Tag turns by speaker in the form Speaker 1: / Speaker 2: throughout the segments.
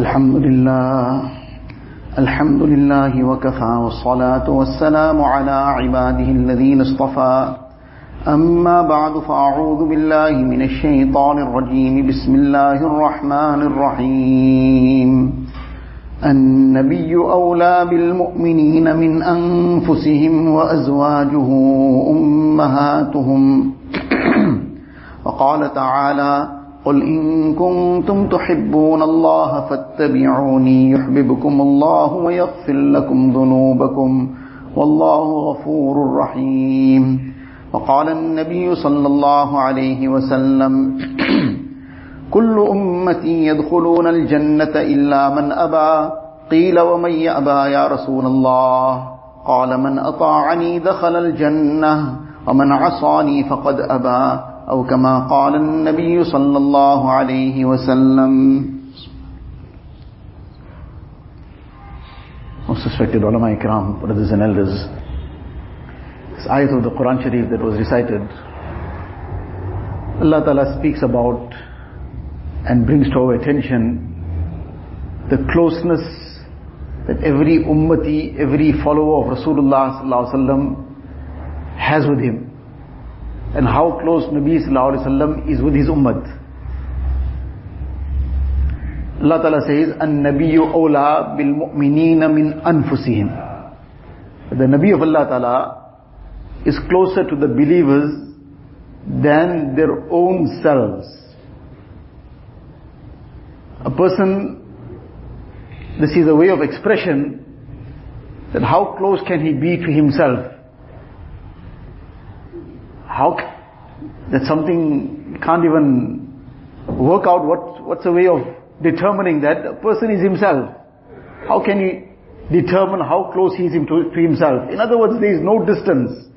Speaker 1: الحمد لله الحمد لله وكفى والصلاة والسلام على عباده الذين اصطفى أما بعد فأعوذ بالله من الشيطان الرجيم بسم الله الرحمن الرحيم النبي أولى بالمؤمنين من أنفسهم وأزواجه أمهاتهم وقال تعالى قل إن كنتم تحبون الله فاتبعوني يحببكم الله ويغفر لكم ذنوبكم والله غفور رحيم. وقال النبي صلى الله عليه وسلم كل أمتي يدخلون الجنة إلا من أبى. قيل ومن يأبى يا رسول الله؟ قال من أطاعني دخل الجنة ومن عصاني فقد أبى. أو كما قال النبي صلى الله عليه وسلم Most respected ulama ikram, brothers and elders, this ayat of the Quran Sharif that was recited, Allah Ta'ala speaks about and brings to our attention the closeness that every ummati, every follower of Rasulullah Sallallahu Alaihi Wasallam has with him and how close Nabi Sallallahu Alaihi Wasallam is with his ummah. Allah Ta'ala says, An-Nabiyyu awla bil mu'minina min anfusihim. The Nabi of Allah Ta'ala is closer to the believers than their own selves. A person, this is a way of expression that how close can he be to himself? How, that's something can't even work out what, what's a way of determining that a person is himself. How can he determine how close he is to, to himself? In other words, there is no distance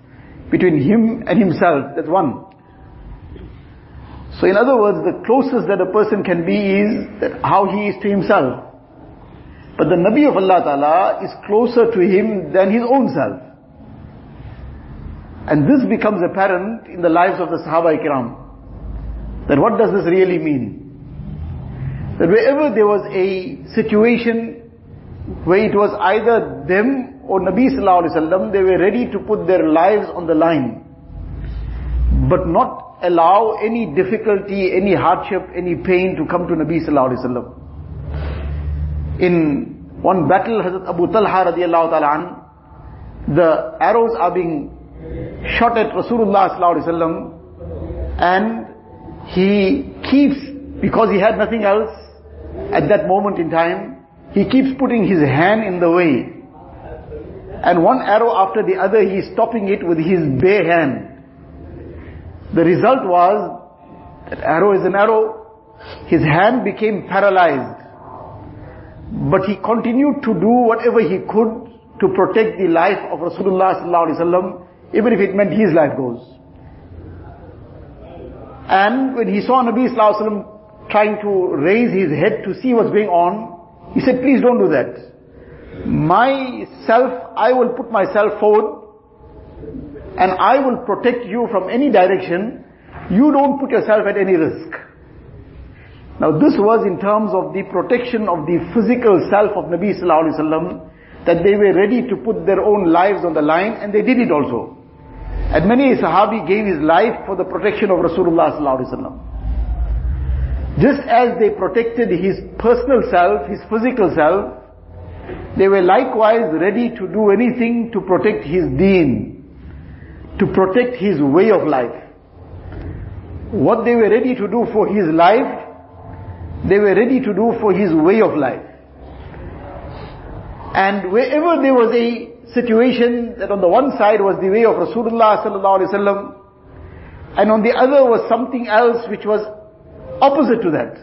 Speaker 1: between him and himself. That's one. So in other words, the closest that a person can be is that how he is to himself. But the Nabi of Allah Ta'ala is closer to him than his own self. And this becomes apparent in the lives of the Sahaba Ikram. That what does this really mean? That wherever there was a situation where it was either them or Nabi Sallallahu Alaihi Wasallam, they were ready to put their lives on the line. But not allow any difficulty, any hardship, any pain to come to Nabi Sallallahu Alaihi Wasallam. In one battle, Hazrat Abu Talha radiallahu ta'ala an, the arrows are being shot at Rasulullah sallallahu alaihi wasallam and he keeps, because he had nothing else at that moment in time, he keeps putting his hand in the way. And one arrow after the other, he is stopping it with his bare hand. The result was, that arrow is an arrow, his hand became paralyzed. But he continued to do whatever he could to protect the life of Rasulullah sallallahu alaihi wasallam, even if it meant his life goes. And when he saw Nabi sallallahu alaihi wasallam trying to raise his head to see what's going on, he said, please don't do that. Myself, I will put myself forward and I will protect you from any direction. You don't put yourself at any risk. Now this was in terms of the protection of the physical self of Nabi sallallahu alaihi wasallam that they were ready to put their own lives on the line and they did it also. And many Sahabi gave his life for the protection of Rasulullah sallallahu alaihi wasallam. Just as they protected his personal self, his physical self, they were likewise ready to do anything to protect his deen, to protect his way of life. What they were ready to do for his life, they were ready to do for his way of life. And wherever there was a situation that on the one side was the way of Rasulullah sallallahu alaihi wasallam, and on the other was something else which was opposite to that,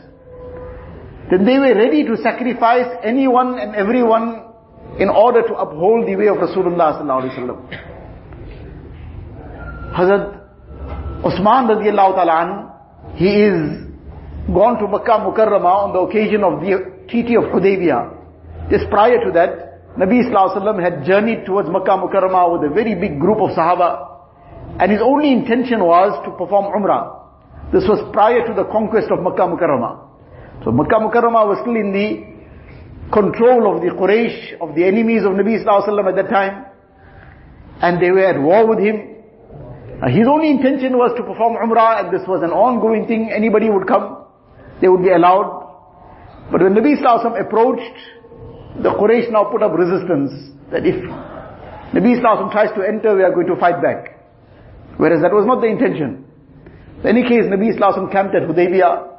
Speaker 1: then they were ready to sacrifice anyone and everyone in order to uphold the way of Rasulullah sallallahu alaihi wasallam. Hazrat Usman radiallahu ta'ala he is gone to Makkah Mukarramah on the occasion of the Treaty of Hudaybiyah. Just prior to that, Nabi Sallallahu Alaihi had journeyed towards Makkah Mukarramah with a very big group of Sahaba. And his only intention was to perform Umrah. This was prior to the conquest of Makkah Mukarramah. So Makkah Mukarramah was still in the control of the Quraysh, of the enemies of Nabi Sallallahu Alaihi Wasallam at that time. And they were at war with him. His only intention was to perform Umrah and this was an ongoing thing. Anybody would come, they would be allowed. But when Nabi Sallallahu Alaihi Wasallam approached, the Quraysh now put up resistance. That if Nabi Sallallahu tries to enter, we are going to fight back. Whereas that was not the intention. In any case, Nabi Sallallahu camped at Hudaybiyah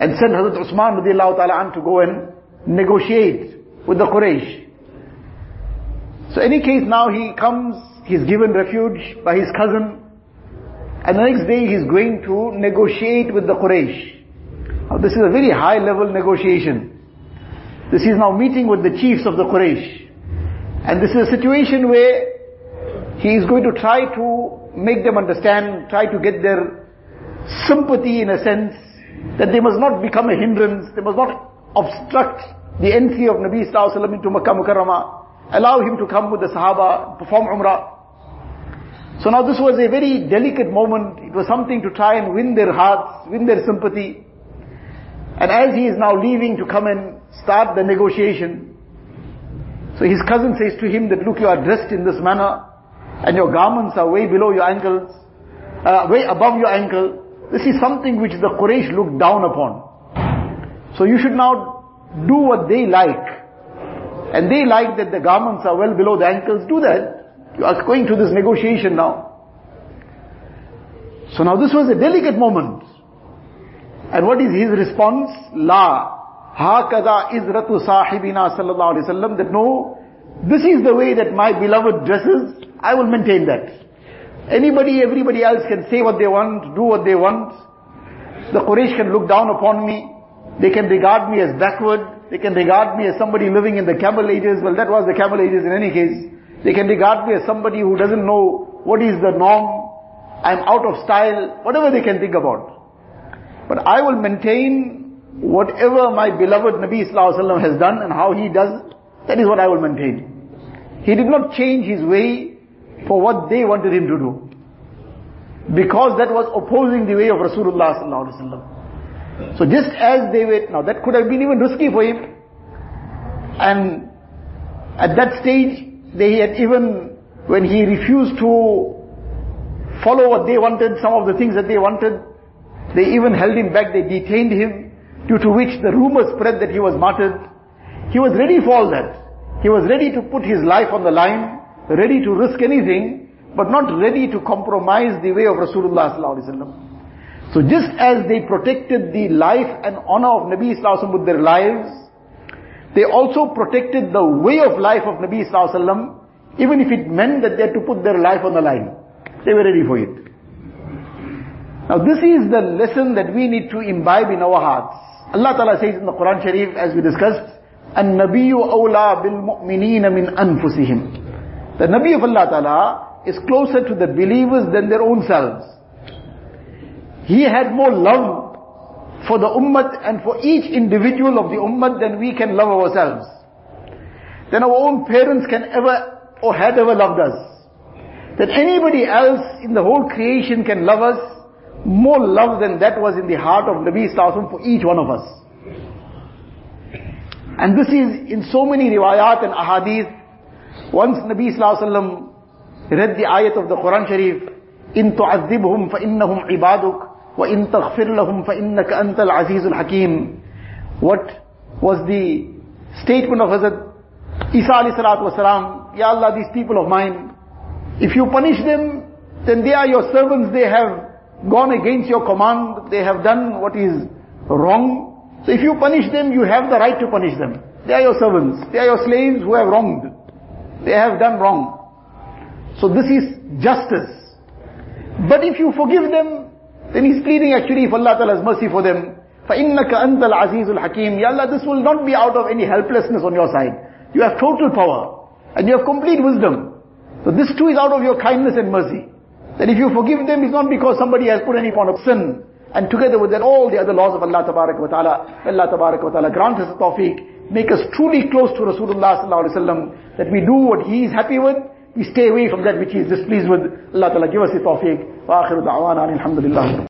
Speaker 1: and sent Hazrat Usman radiallahu ta'ala to go and negotiate with the Quraysh. So in any case now he comes, he's given refuge by his cousin, and the next day he's going to negotiate with the Quraysh. Now this is a very high level negotiation. This is now meeting with the chiefs of the Quraysh. And this is a situation where he is going to try to make them understand, try to get their sympathy in a sense, that they must not become a hindrance, they must not obstruct the entry of Nabi Sallallahu Alaihi into Makkah Mukarramah, allow him to come with the Sahaba, perform Umrah. So now this was a very delicate moment, it was something to try and win their hearts, win their sympathy. And as he is now leaving to come and start the negotiation, so his cousin says to him that look you are dressed in this manner, and your garments are way below your ankles, uh, way above your ankle, this is something which the Quraysh look down upon. So you should now do what they like. And they like that the garments are well below the ankles, do that. You are going to this negotiation now. So now this was a delicate moment. And what is his response? La. Hakada izratu sahibina sallallahu alayhi wasallam. That no, this is the way that my beloved dresses. I will maintain that. Anybody, everybody else can say what they want, do what they want. The Quraysh can look down upon me. They can regard me as backward. They can regard me as somebody living in the camel ages. Well, that was the camel ages in any case. They can regard me as somebody who doesn't know what is the norm. I'm out of style. Whatever they can think about. But I will maintain whatever my beloved Nabi Sallallahu has done and how he does, that is what I will maintain. He did not change his way for what they wanted him to do. Because that was opposing the way of Rasulullah sallallahu So just as they were, now that could have been even risky for him. And at that stage, they had even, when he refused to follow what they wanted, some of the things that they wanted, they even held him back, they detained him, due to which the rumor spread that he was martyred. He was ready for all that. He was ready to put his life on the line, ready to risk anything, but not ready to compromise the way of Rasulullah So just as they protected the life and honor of Nabi Sallallahu with their lives, they also protected the way of life of Nabi Sallallahu even if it meant that they had to put their life on the line. They were ready for it. Now this is the lesson that we need to imbibe in our hearts. Allah Ta'ala says in the Quran Sharif, as we discussed, النبي أولى بالمؤمنين من أنفسهم the Nabi of Allah Ta'ala is closer to the believers than their own selves. He had more love for the ummah and for each individual of the ummah than we can love ourselves. Than our own parents can ever or had ever loved us. That anybody else in the whole creation can love us, more love than that was in the heart of Nabi Sallallahu for each one of us. And this is in so many riwayat and ahadith once Nabi Sallallahu read the ayat of the Quran Sharif, إِن تُعَذِّبْهُمْ فَإِنَّهُمْ عِبَادُكَ وَإِن تَغْفِرْ لَهُمْ فَإِنَّكَ أَنْتَ الْعَزِيزُ الْحَكِيمُ What was the statement of Hazrat Isa alayhi salatu wasalam, Ya Allah, these people of mine, if you punish them, then they are your servants, they have gone against your command, they have done what is wrong. So if you punish them, you have the right to punish them. They are your servants, they are your slaves who have wronged. They have done wrong. So this is justice. But if you forgive them, then he's pleading actually for Allah Ta'ala's mercy for them. فَإِنَّكَ أَنْتَ الْعَزِيزُ الْحَكِيمُ Ya Allah, this will not be out of any helplessness on your side. You have total power. And you have complete wisdom. So this too is out of your kindness and mercy. That if you forgive them, it's not because somebody has put any form of sin. And together with that, all the other laws of Allah Ta'ala wa Ta'ala, Allah Ta'ala wa Ta'ala grant us tawfiq make us truly close to Rasulullah sallallahu alaihi wasallam, that we do what he is happy with, we stay away from that which he is displeased with. Allah Ta'ala give us the tawfiq. Wa akhiru da'wana alhamdulillah.